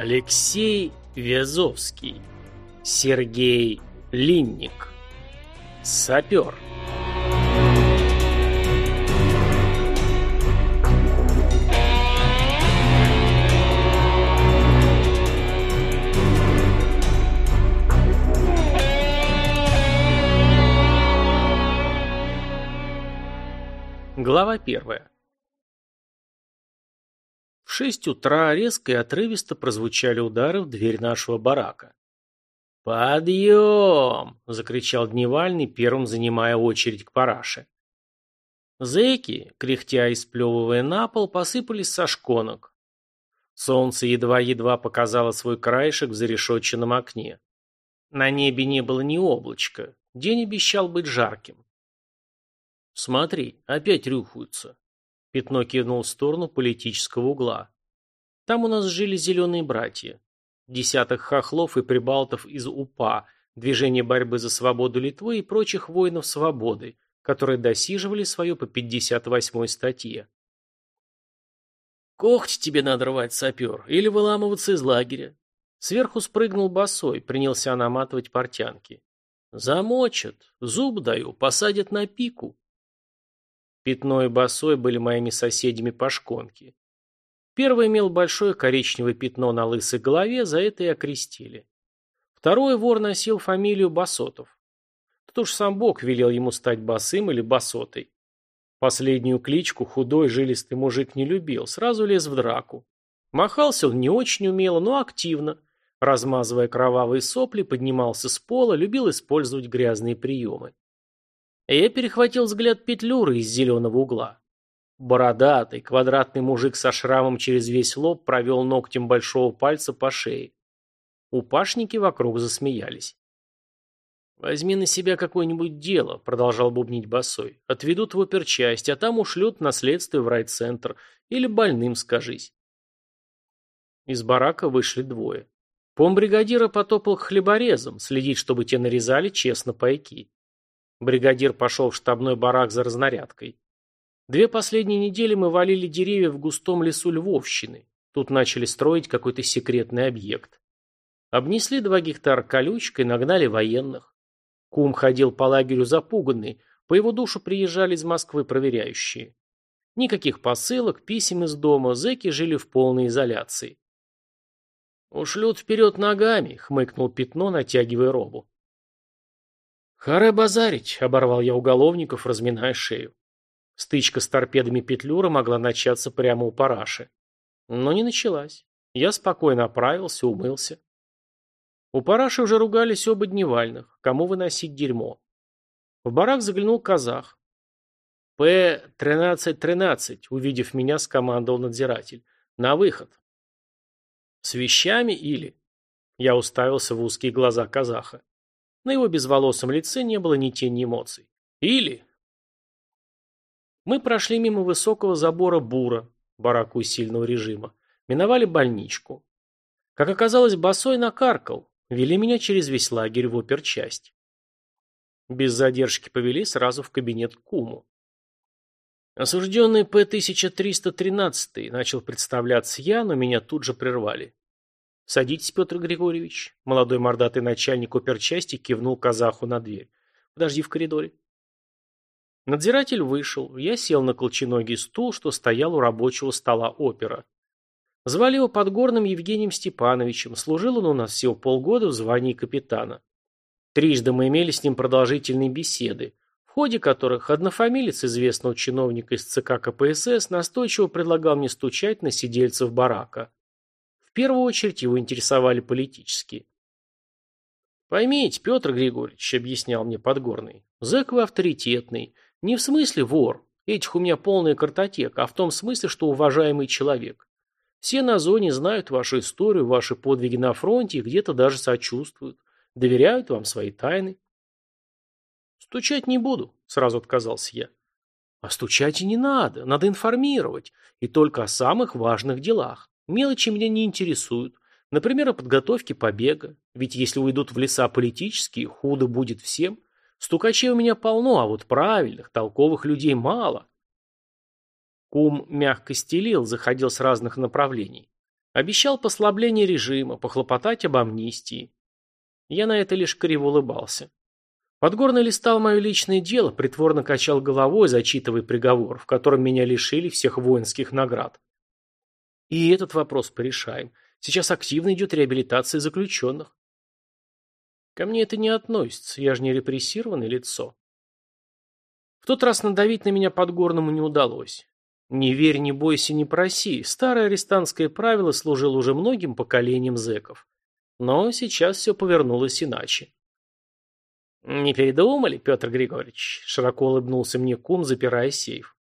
Алексей Вязовский. Сергей Линник. Сапер. Глава первая шесть утра резко и отрывисто прозвучали удары в дверь нашего барака. «Подъем!» – закричал Дневальный, первым занимая очередь к параше. Зэки, кряхтя и сплевывая на пол, посыпались со шконок. Солнце едва-едва показало свой краешек в зарешетченном окне. На небе не было ни облачка, день обещал быть жарким. «Смотри, опять рюхаются», Пятно кивнул в сторону политического угла. Там у нас жили зеленые братья. Десяток хохлов и прибалтов из УПА, движение борьбы за свободу Литвы и прочих воинов свободы, которые досиживали свое по 58-й статье. «Когти тебе надо рвать, сапер, или выламываться из лагеря». Сверху спрыгнул босой, принялся наматывать портянки. «Замочат, зуб даю, посадят на пику». Пятно и Босой были моими соседями по шконке. Первый имел большое коричневое пятно на лысой голове, за это и окрестили. Второй вор носил фамилию Басотов. Тут уж сам Бог велел ему стать босым или басотой. Последнюю кличку худой жилистый мужик не любил, сразу лез в драку. Махался он не очень умело, но активно. Размазывая кровавые сопли, поднимался с пола, любил использовать грязные приемы. Я перехватил взгляд Петлюры из зеленого угла. Бородатый, квадратный мужик со шрамом через весь лоб провел ногтем большого пальца по шее. Упашники вокруг засмеялись. «Возьми на себя какое-нибудь дело», — продолжал бубнить босой. «Отведут в оперчасть, а там ушлют наследство в райцентр. Или больным скажись». Из барака вышли двое. Помбригадира потопал к хлеборезам, следить, чтобы те нарезали честно пайки. Бригадир пошел в штабной барак за разнарядкой. Две последние недели мы валили деревья в густом лесу Львовщины. Тут начали строить какой-то секретный объект. Обнесли два гектара колючкой, нагнали военных. Кум ходил по лагерю запуганный, по его душу приезжали из Москвы проверяющие. Никаких посылок, писем из дома, зэки жили в полной изоляции. «Ушлют вперед ногами», — хмыкнул пятно, натягивая робу. «Харе базарить!» — оборвал я уголовников, разминая шею. Стычка с торпедами Петлюра могла начаться прямо у параши. Но не началась. Я спокойно оправился, умылся. У параши уже ругались оба дневальных. Кому выносить дерьмо? В барак заглянул казах. «П-13-13», увидев меня, скомандовал надзиратель. «На выход». «С вещами или?» Я уставился в узкие глаза казаха. На его безволосом лице не было ни тени эмоций. Или... Мы прошли мимо высокого забора бура, бараку сильного режима, миновали больничку. Как оказалось, босой накаркал, вели меня через весь лагерь в оперчасть. Без задержки повели сразу в кабинет к куму. Осужденный П-1313 начал представляться я, но меня тут же прервали. «Садитесь, Петр Григорьевич». Молодой мордатый начальник оперчасти кивнул казаху на дверь. «Подожди в коридоре». Надзиратель вышел. Я сел на колченогий стул, что стоял у рабочего стола опера. Звали его Подгорным Евгением Степановичем. Служил он у нас всего полгода в звании капитана. Трижды мы имели с ним продолжительные беседы, в ходе которых однофамилец известного чиновника из ЦК КПСС настойчиво предлагал мне стучать на сидельцев барака первую очередь его интересовали политические. «Поймите, Петр Григорьевич», — объяснял мне Подгорный, — «зэк вы авторитетный. Не в смысле вор, этих у меня полная картотека, а в том смысле, что уважаемый человек. Все на зоне знают вашу историю, ваши подвиги на фронте и где-то даже сочувствуют, доверяют вам свои тайны». «Стучать не буду», — сразу отказался я. «А стучать и не надо, надо информировать, и только о самых важных делах. Мелочи меня не интересуют. Например, о подготовке побега. Ведь если уйдут в леса политические, худо будет всем. Стукачей у меня полно, а вот правильных, толковых людей мало. Кум мягко стелил, заходил с разных направлений. Обещал послабление режима, похлопотать об амнистии. Я на это лишь криво улыбался. Подгорный листал мое личное дело, притворно качал головой, зачитывая приговор, в котором меня лишили всех воинских наград. И этот вопрос порешаем. Сейчас активно идет реабилитация заключенных. Ко мне это не относится, я же не репрессированное лицо. В тот раз надавить на меня Подгорному не удалось. Не верь, не бойся, не проси. Старое арестантское правило служило уже многим поколениям зэков. Но сейчас все повернулось иначе. «Не передумали, Петр Григорьевич?» – широко улыбнулся мне кум, запирая сейф.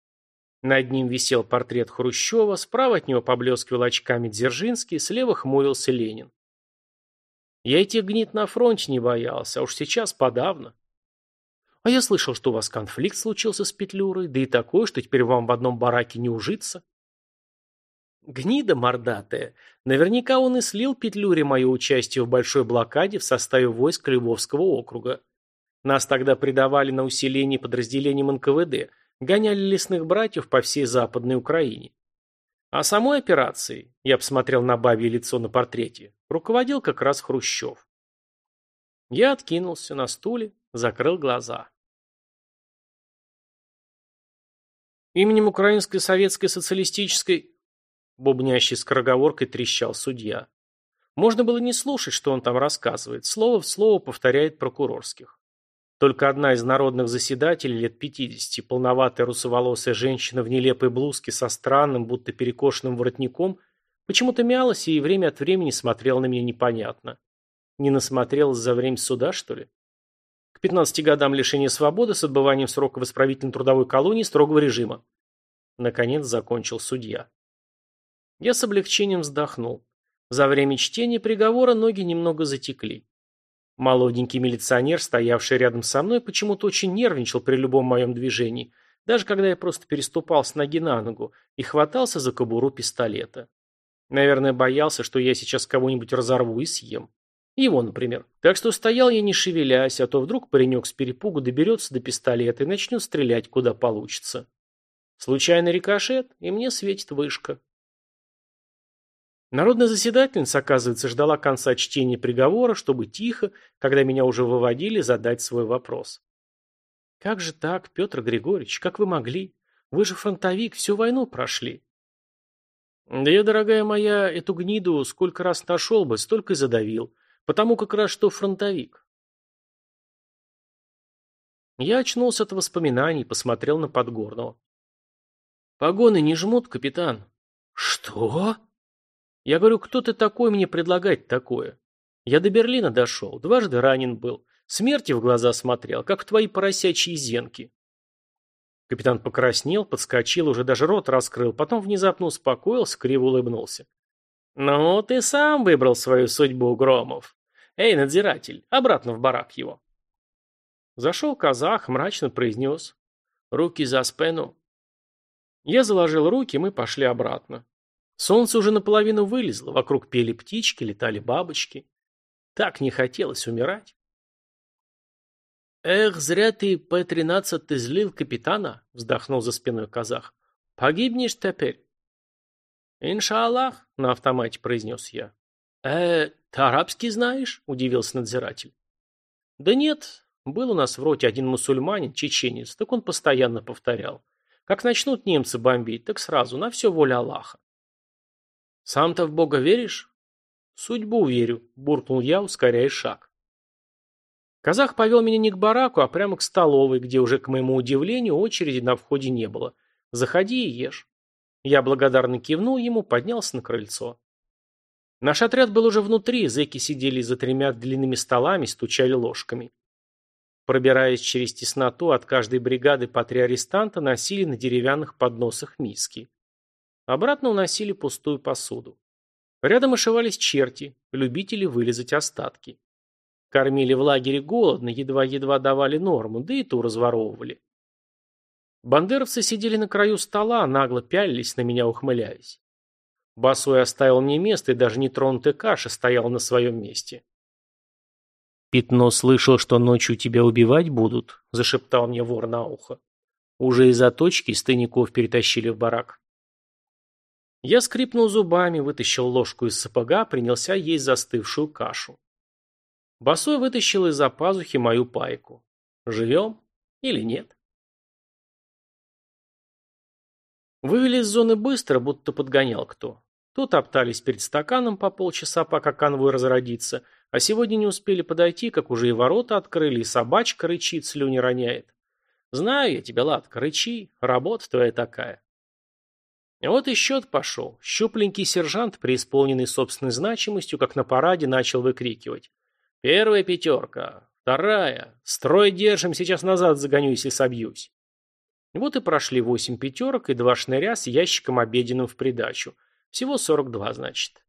Над ним висел портрет Хрущева, справа от него поблескивал очками Дзержинский, слева хмурился Ленин. Я этих гнит на фронте не боялся, а уж сейчас подавно. А я слышал, что у вас конфликт случился с Петлюрой, да и такой, что теперь вам в одном бараке не ужиться. Гнида мордатая. Наверняка он и слил Петлюре мое участие в большой блокаде в составе войск Львовского округа. Нас тогда предавали на усиление подразделением НКВД, гоняли лесных братьев по всей Западной Украине. А самой операцией, я посмотрел на бабье лицо на портрете, руководил как раз Хрущев. Я откинулся на стуле, закрыл глаза. Именем Украинской Советской Социалистической бубнящей скороговоркой трещал судья. Можно было не слушать, что он там рассказывает, слово в слово повторяет прокурорских. Только одна из народных заседателей лет пятидесяти, полноватая русоволосая женщина в нелепой блузке со странным, будто перекошенным воротником, почему-то мялась и время от времени смотрела на меня непонятно. Не насмотрелась за время суда, что ли? К 15 годам лишения свободы с отбыванием срока в исправительной трудовой колонии строгого режима. Наконец закончил судья. Я с облегчением вздохнул. За время чтения приговора ноги немного затекли. Молоденький милиционер, стоявший рядом со мной, почему-то очень нервничал при любом моем движении, даже когда я просто переступал с ноги на ногу и хватался за кобуру пистолета. Наверное, боялся, что я сейчас кого-нибудь разорву и съем. Его, например. Так что стоял я не шевелясь, а то вдруг паренек с перепугу доберется до пистолета и начнет стрелять, куда получится. Случайный рикошет, и мне светит вышка. Народная заседательница, оказывается, ждала конца чтения приговора, чтобы тихо, когда меня уже выводили, задать свой вопрос. «Как же так, Петр Григорьевич, как вы могли? Вы же фронтовик, всю войну прошли». «Да я, дорогая моя, эту гниду сколько раз нашел бы, столько и задавил, потому как раз что фронтовик». Я очнулся от воспоминаний, посмотрел на Подгорного. «Погоны не жмут, капитан». «Что?» Я говорю, кто ты такой мне предлагать такое? Я до Берлина дошел, дважды ранен был, смерти в глаза смотрел, как в твои поросячьи зенки. Капитан покраснел, подскочил, уже даже рот раскрыл, потом внезапно успокоился, криво улыбнулся. «Ну, ты сам выбрал свою судьбу, Громов. Эй, надзиратель, обратно в барак его». Зашел казах, мрачно произнес. «Руки за спину». Я заложил руки, мы пошли обратно. Солнце уже наполовину вылезло, вокруг пели птички, летали бабочки. Так не хотелось умирать. «Эх, зря ты по тринадцать ты злил капитана», — вздохнул за спиной казах. «Погибнешь теперь». «Иншаллах», — на автомате произнес я. «Э, ты арабский знаешь?» — удивился надзиратель. «Да нет, был у нас в роте один мусульманин, чеченец, так он постоянно повторял. Как начнут немцы бомбить, так сразу, на все воля Аллаха. «Сам-то в Бога веришь?» «Судьбу верю», – буркнул я, ускоряя шаг. Казах повел меня не к бараку, а прямо к столовой, где уже, к моему удивлению, очереди на входе не было. «Заходи и ешь». Я благодарно кивнул ему, поднялся на крыльцо. Наш отряд был уже внутри, зэки сидели за тремя длинными столами, стучали ложками. Пробираясь через тесноту, от каждой бригады по три арестанта носили на деревянных подносах миски. Обратно уносили пустую посуду. Рядом ошивались черти, любители вылезать остатки. Кормили в лагере голодно, едва-едва давали норму, да и ту разворовывали. Бандеровцы сидели на краю стола, нагло пялились на меня, ухмыляясь. Басой оставил мне место, и даже нетронутая каша стояла на своем месте. «Пятно слышал, что ночью тебя убивать будут», — зашептал мне вор на ухо. Уже из-за точки из тайников перетащили в барак. Я скрипнул зубами, вытащил ложку из сапога, принялся есть застывшую кашу. Босой вытащил из-за пазухи мою пайку. Живем или нет? Вывели из зоны быстро, будто подгонял кто. Тут оптались перед стаканом по полчаса, пока конвой разродится, а сегодня не успели подойти, как уже и ворота открыли, и собачка рычит, слюни роняет. Знаю я тебя, Ладка, рычи, работа твоя такая. Вот и счет пошел. Щупленький сержант, преисполненный собственной значимостью, как на параде, начал выкрикивать. Первая пятерка, вторая, строй держим, сейчас назад загоню, если собьюсь. Вот и прошли восемь пятерок и два шныря с ящиком обеденным в придачу. Всего сорок два, значит.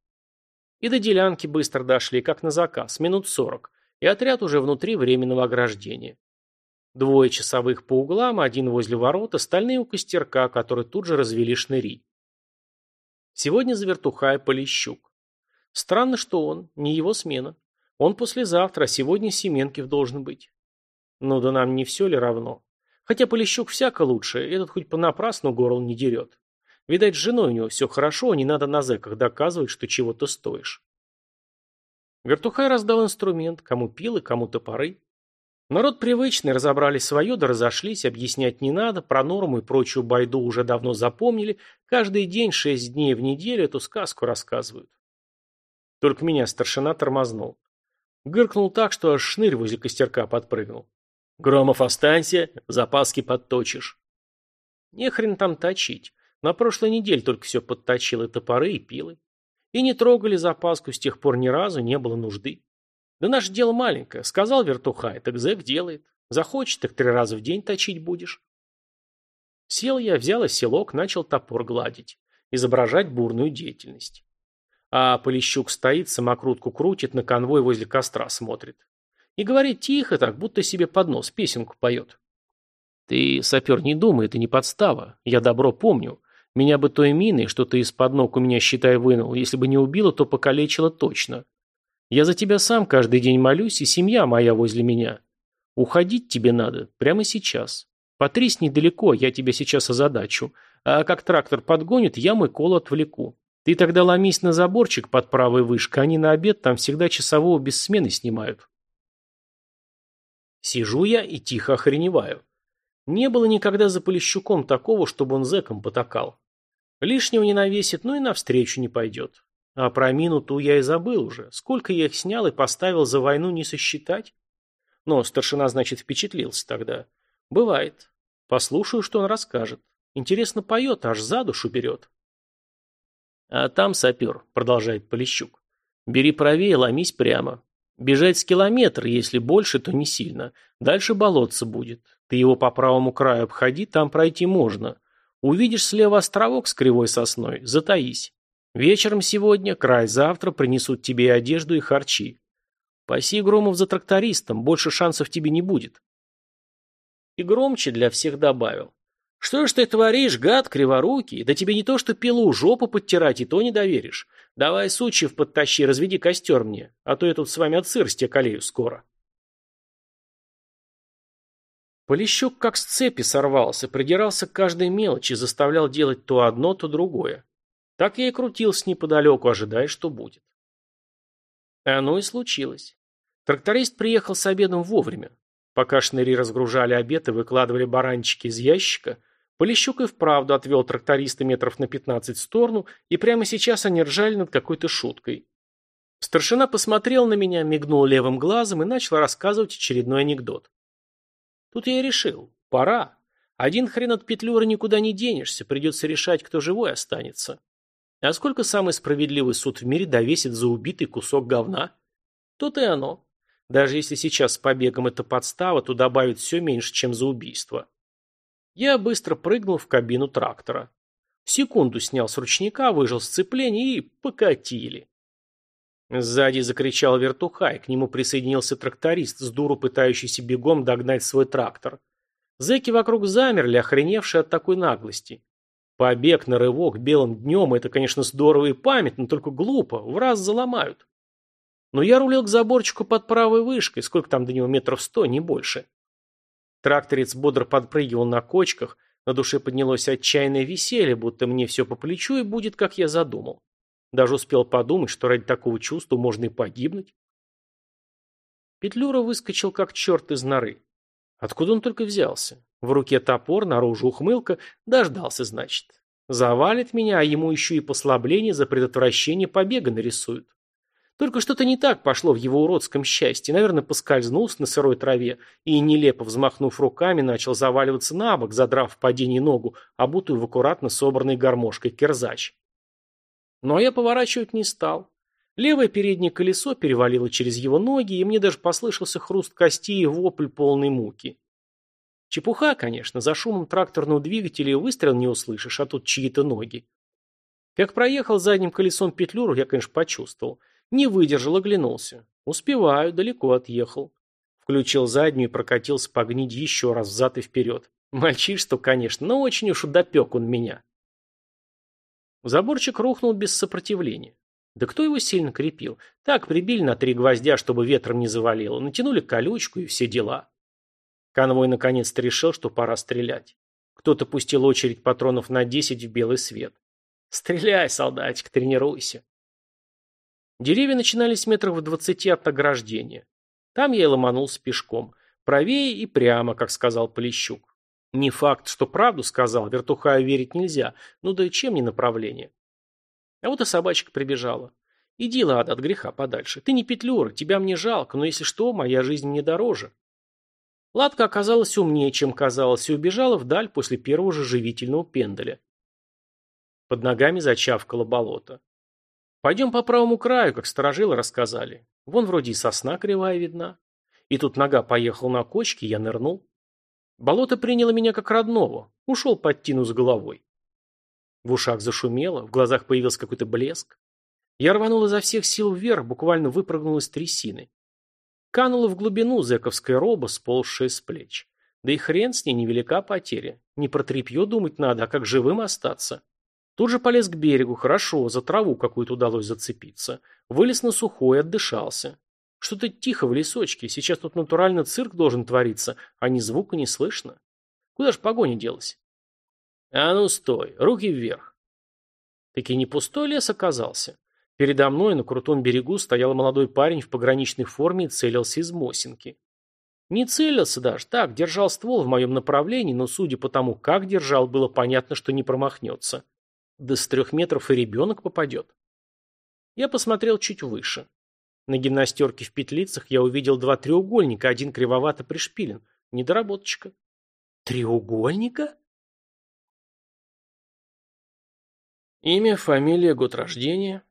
И до делянки быстро дошли, как на заказ, минут сорок, и отряд уже внутри временного ограждения. Двое часовых по углам, один возле ворот, остальные у костерка, который тут же развели шныри. Сегодня за вертухая Полищук. Странно, что он, не его смена. Он послезавтра, а сегодня Семенкив должен быть. Ну да нам не все ли равно? Хотя Полищук всяко лучше, этот хоть понапрасну горло не дерет. Видать, с женой у него все хорошо, не надо на зэках доказывать, что чего-то стоишь. Вертухай раздал инструмент, кому пилы, кому топоры. Народ привычный, разобрали свое, да разошлись, объяснять не надо, про норму и прочую байду уже давно запомнили, каждый день, шесть дней в неделю эту сказку рассказывают. Только меня старшина тормознул. Гыркнул так, что аж шнырь возле костерка подпрыгнул. «Громов, останься, запаски подточишь». Не хрен там точить. На прошлой неделе только все подточил и топоры, и пилы. И не трогали запаску, с тех пор ни разу не было нужды. Да наше дело маленькое. Сказал вертухай, так зэк делает. Захочет, так три раза в день точить будешь. Сел я, взял оселок, начал топор гладить. Изображать бурную деятельность. А Полищук стоит, самокрутку крутит, на конвой возле костра смотрит. И говорит тихо так, будто себе под нос песенку поет. Ты, сапер, не думай, это не подстава. Я добро помню. Меня бы той миной, что ты из-под ног у меня, считай, вынул. Если бы не убила, то покалечила точно. Я за тебя сам каждый день молюсь, и семья моя возле меня. Уходить тебе надо, прямо сейчас. Потрись недалеко, я тебя сейчас озадачу. А как трактор подгонит, я мой кол отвлеку. Ты тогда ломись на заборчик под правой вышкой, они на обед там всегда часового без смены снимают. Сижу я и тихо охреневаю. Не было никогда за Полищуком такого, чтобы он зэком потакал. Лишнего не навесит, ну и навстречу не пойдет. А про мину ту я и забыл уже. Сколько я их снял и поставил за войну не сосчитать? Но старшина, значит, впечатлился тогда. Бывает. Послушаю, что он расскажет. Интересно поет, аж за душу берет. А там сапер, продолжает Полищук. Бери правее, ломись прямо. Бежать с километра, если больше, то не сильно. Дальше болотце будет. Ты его по правому краю обходи, там пройти можно. Увидишь слева островок с кривой сосной, затаись. Вечером сегодня, край завтра принесут тебе и одежду, и харчи. Паси Громов за трактористом, больше шансов тебе не будет. И громче для всех добавил. Что ж ты творишь, гад криворукий? Да тебе не то что пилу, жопу подтирать, и то не доверишь. Давай сучьев подтащи, разведи костер мне, а то я тут с вами от сырости околею скоро. Полищук как с цепи сорвался, придирался к каждой мелочи, заставлял делать то одно, то другое. Так я и крутился неподалеку, ожидая, что будет. Оно и случилось. Тракторист приехал с обедом вовремя. Пока шныри разгружали обед и выкладывали баранчики из ящика, Полищук и вправду отвел тракториста метров на пятнадцать в сторону, и прямо сейчас они ржали над какой-то шуткой. Старшина посмотрел на меня, мигнул левым глазом и начал рассказывать очередной анекдот. Тут я и решил. Пора. Один хрен от петлюры никуда не денешься, придется решать, кто живой останется. А сколько самый справедливый суд в мире довесит за убитый кусок говна? Тут и оно. Даже если сейчас с побегом это подстава, то добавит все меньше, чем за убийство. Я быстро прыгнул в кабину трактора. В секунду снял с ручника, выжил сцепление и покатили. Сзади закричал вертухай, к нему присоединился тракторист, с дуру пытающийся бегом догнать свой трактор. Зэки вокруг замерли, охреневшие от такой наглости. Побег на рывок белым днем – это, конечно, здорово и памятно, только глупо, в раз заломают. Но я рулил к заборчику под правой вышкой, сколько там до него метров сто, не больше. Тракторец бодро подпрыгивал на кочках, На душе поднялось отчаянное веселье, будто мне все по плечу и будет, как я задумал. Даже успел подумать, что ради такого чувства можно и погибнуть. Петлюра выскочил, как черт из норы. Откуда он только взялся? В руке топор, наружу ухмылка. Дождался, значит. Завалит меня, а ему еще и послабление за предотвращение побега нарисуют. Только что-то не так пошло в его уродском счастье. Наверное, поскользнулся на сырой траве и, нелепо взмахнув руками, начал заваливаться на бок, задрав в падении ногу, обутую в аккуратно собранной гармошкой кирзач. Но я поворачивать не стал. Левое переднее колесо перевалило через его ноги, и мне даже послышался хруст костей и вопль полной муки. Чепуха, конечно, за шумом тракторного двигателя выстрел не услышишь, а тут чьи-то ноги. Как проехал задним колесом петлюру, я, конечно, почувствовал – не выдержал, оглянулся. Успеваю, далеко отъехал. Включил заднюю и прокатился по гниде еще раз взад и вперед. Мальчишество, конечно, но очень уж допек он меня. Заборчик рухнул без сопротивления. Да кто его сильно крепил? Так, прибили на три гвоздя, чтобы ветром не завалило, натянули колючку и все дела. Конвой наконец-то решил, что пора стрелять. Кто-то пустил очередь патронов на десять в белый свет. Стреляй, солдатик, тренируйся. Деревья начинались метров в двадцати от ограждения. Там я и ломанулся пешком. Правее и прямо, как сказал Полищук. Не факт, что правду сказал, вертухаю верить нельзя. Ну да и чем не направление? А вот и собачка прибежала. Иди, Лада, от греха подальше. Ты не петлюра, тебя мне жалко, но если что, моя жизнь мне дороже. Ладка оказалась умнее, чем казалось, и убежала вдаль после первого же живительного пендаля. Под ногами зачавкало болото. Пойдем по правому краю, как сторожилы рассказали. Вон вроде и сосна кривая видна. И тут нога поехала на кочке, я нырнул. Болото приняло меня как родного. Ушел под тину с головой. В ушах зашумело, в глазах появился какой-то блеск. Я рванул изо всех сил вверх, буквально выпрыгнул из трясины. Канула в глубину зэковская роба, сползшая с плеч. Да и хрен с ней, невелика потеря. Не про тряпье думать надо, а как живым остаться. Тут же полез к берегу, хорошо, за траву какую-то удалось зацепиться. Вылез на сухой, отдышался. Что-то тихо в лесочке, сейчас тут натурально цирк должен твориться, а ни звука не слышно. Куда ж погоня делась? А ну стой, руки вверх. Таки не пустой лес оказался. Передо мной на крутом берегу стоял молодой парень в пограничной форме и целился из Мосинки. Не целился даже, так, держал ствол в моем направлении, но судя по тому, как держал, было понятно, что не промахнется. Да с трех метров и ребенок попадет. Я посмотрел чуть выше. На гимнастерке в петлицах я увидел два треугольника, один кривовато пришпилен. Недоработочка. Треугольника? Имя, фамилия, год рождения.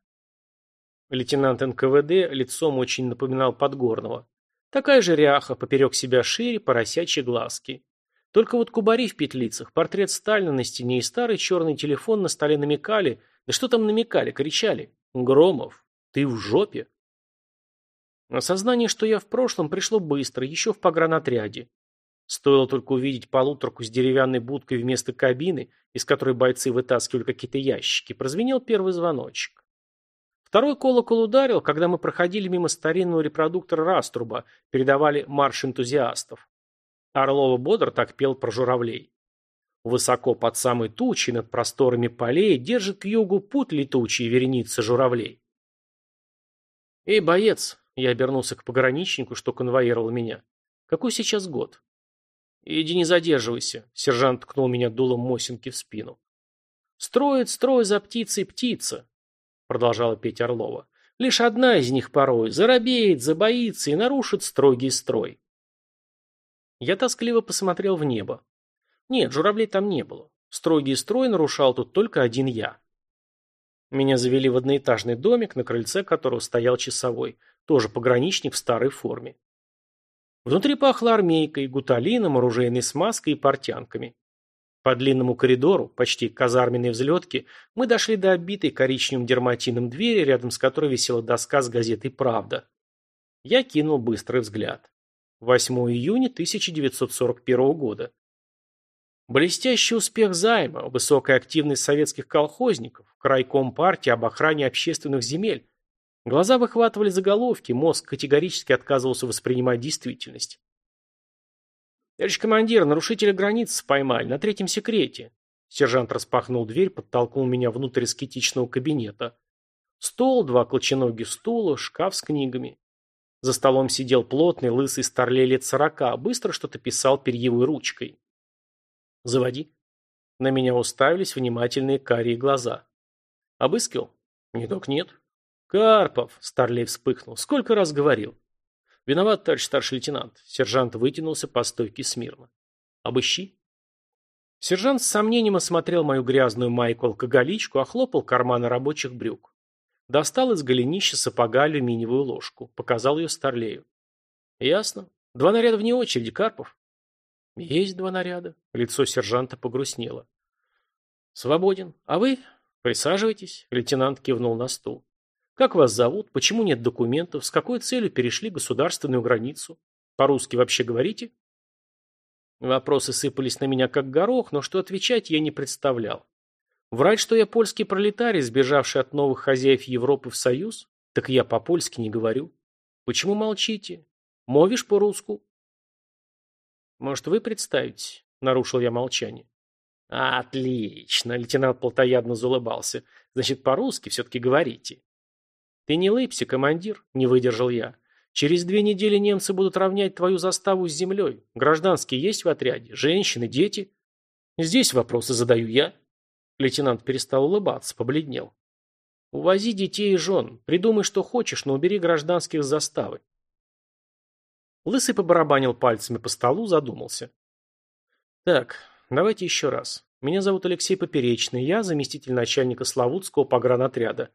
Лейтенант НКВД лицом очень напоминал Подгорного. Такая же ряха, поперек себя шире, поросячьи глазки. Только вот кубари в петлицах, портрет Сталина на стене и старый черный телефон на столе намекали, да что там намекали, кричали. «Громов, ты в жопе!» Осознание, что я в прошлом, пришло быстро, еще в погранотряде. Стоило только увидеть полуторку с деревянной будкой вместо кабины, из которой бойцы вытаскивали какие-то ящики, прозвенел первый звоночек. Второй колокол ударил, когда мы проходили мимо старинного репродуктора Раструба, передавали марш энтузиастов. Орлова бодр так пел про журавлей. Высоко под самой тучей над просторами полей держит к югу путь летучий вереница журавлей. «Эй, боец!» — я обернулся к пограничнику, что конвоировал меня. «Какой сейчас год?» «Иди не задерживайся», — сержант ткнул меня дулом Мосинки в спину. «Строит строй за птицей птица», — продолжала петь Орлова. «Лишь одна из них порой заробеет, забоится и нарушит строгий строй. Я тоскливо посмотрел в небо. Нет, журавлей там не было. Строгий строй нарушал тут только один я. Меня завели в одноэтажный домик, на крыльце которого стоял часовой, тоже пограничник в старой форме. Внутри пахло армейкой, гуталином, оружейной смазкой и портянками. По длинному коридору, почти казарменной взлетке, мы дошли до обитой коричневым дерматином двери, рядом с которой висела доска с газетой «Правда». Я кинул быстрый взгляд. 8 июня 1941 года. Блестящий успех займа, высокая активность советских колхозников, крайком партии об охране общественных земель. Глаза выхватывали заголовки, мозг категорически отказывался воспринимать действительность. Товарищ командир, нарушителя границы поймали, на третьем секрете. Сержант распахнул дверь, подтолкнул меня внутрь скетичного кабинета. Стол, два колченогих стула, шкаф с книгами. За столом сидел плотный, лысый старлей лет сорока, быстро что-то писал перьевой ручкой. «Заводи». На меня уставились внимательные карие глаза. «Обыскивал?» «Не так нет». «Карпов!» – Старлей вспыхнул. «Сколько раз говорил?» «Виноват, товарищ старший лейтенант». Сержант вытянулся по стойке смирно. «Обыщи». Сержант с сомнением осмотрел мою грязную майку-алкоголичку, охлопал карманы рабочих брюк. Достал из голенища сапога алюминиевую ложку. Показал ее Старлею. «Ясно. Два наряда вне очереди, Карпов». «Есть два наряда». Лицо сержанта погрустнело. «Свободен. А вы? Присаживайтесь». Лейтенант кивнул на стул. «Как вас зовут? Почему нет документов? С какой целью перешли государственную границу? По-русски вообще говорите?» Вопросы сыпались на меня как горох, но что отвечать я не представлял. Врать, что я польский пролетарий, сбежавший от новых хозяев Европы в Союз? Так я по-польски не говорю. Почему молчите? Мовишь по-русски? Может, вы представите? Нарушил я молчание. Отлично, лейтенант плотоядно заулыбался. Значит, по-русски все-таки говорите. Ты не лыбся, командир, не выдержал я. Через две недели немцы будут равнять твою заставу с землей. Гражданские есть в отряде? Женщины, дети? Здесь вопросы задаю я. Лейтенант перестал улыбаться, побледнел. Увози детей и жен. Придумай, что хочешь, но убери гражданских с заставы. Лысый побарабанил пальцами по столу, задумался. Так, давайте еще раз. Меня зовут Алексей Поперечный, я заместитель начальника Славутского погранотряда.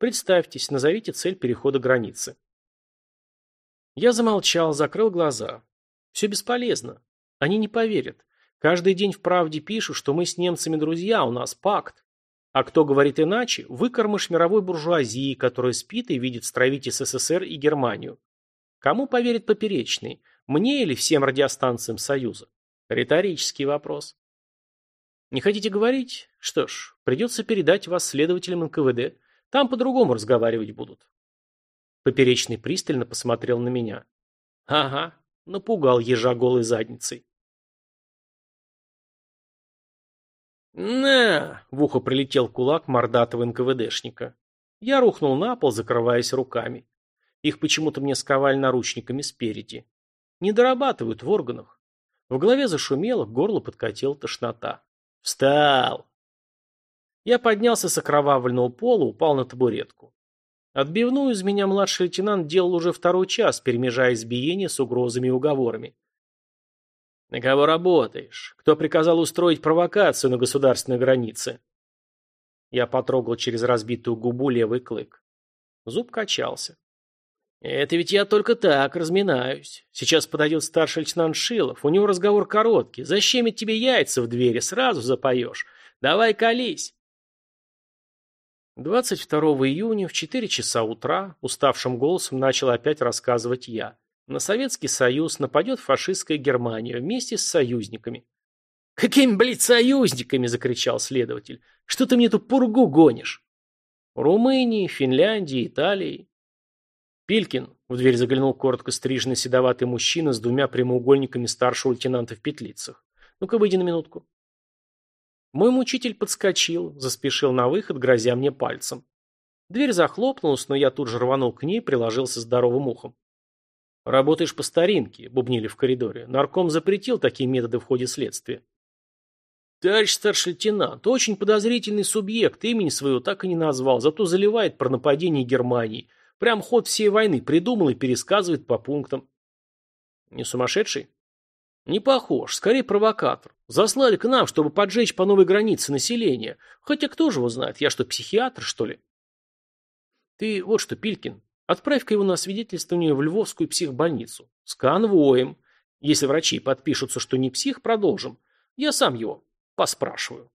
Представьтесь, назовите цель перехода границы. Я замолчал, закрыл глаза. Все бесполезно. Они не поверят. Каждый день в правде пишут, что мы с немцами друзья, у нас пакт. А кто говорит иначе, выкормыш мировой буржуазии, которая спит и видит стравить СССР и Германию. Кому поверит поперечный? Мне или всем радиостанциям Союза? Риторический вопрос. Не хотите говорить? Что ж, придется передать вас следователям НКВД. Там по-другому разговаривать будут. Поперечный пристально посмотрел на меня. Ага, напугал ежа голой задницей. «На!» — в ухо прилетел кулак мордатого НКВДшника. Я рухнул на пол, закрываясь руками. Их почему-то мне сковали наручниками спереди. Не дорабатывают в органах. В голове зашумело, к горлу подкатила тошнота. «Встал!» Я поднялся с окровавленного пола, упал на табуретку. Отбивную из меня младший лейтенант делал уже второй час, перемежая избиение с угрозами и уговорами. «На кого работаешь? Кто приказал устроить провокацию на государственной границе?» Я потрогал через разбитую губу левый клык. Зуб качался. «Это ведь я только так разминаюсь. Сейчас подойдет старший лейтенант Шилов. У него разговор короткий. Защемит тебе яйца в двери, сразу запоешь. Давай колись!» 22 июня в 4 часа утра уставшим голосом начал опять рассказывать я. На Советский Союз нападет фашистская Германия вместе с союзниками. «Какими, блядь, союзниками?» – закричал следователь. «Что ты мне эту пургу гонишь?» «Румынии, Финляндии, Италии». «Пилькин», – в дверь заглянул коротко стриженный седоватый мужчина с двумя прямоугольниками старшего лейтенанта в петлицах. «Ну-ка, выйди на минутку». Мой мучитель подскочил, заспешил на выход, грозя мне пальцем. Дверь захлопнулась, но я тут же рванул к ней, приложился здоровым ухом. «Работаешь по старинке», — бубнили в коридоре. «Нарком запретил такие методы в ходе следствия». «Товарищ старший лейтенант, очень подозрительный субъект, имени своего так и не назвал, зато заливает про нападение Германии. Прям ход всей войны придумал и пересказывает по пунктам». «Не сумасшедший?» Не похож, скорее провокатор. Заслали к нам, чтобы поджечь по новой границе населения. Хотя кто же его знает, я что, психиатр, что ли? Ты вот что, Пилькин, отправь-ка его на свидетельствование в Львовскую психбольницу. С конвоем. Если врачи подпишутся, что не псих, продолжим. Я сам его поспрашиваю.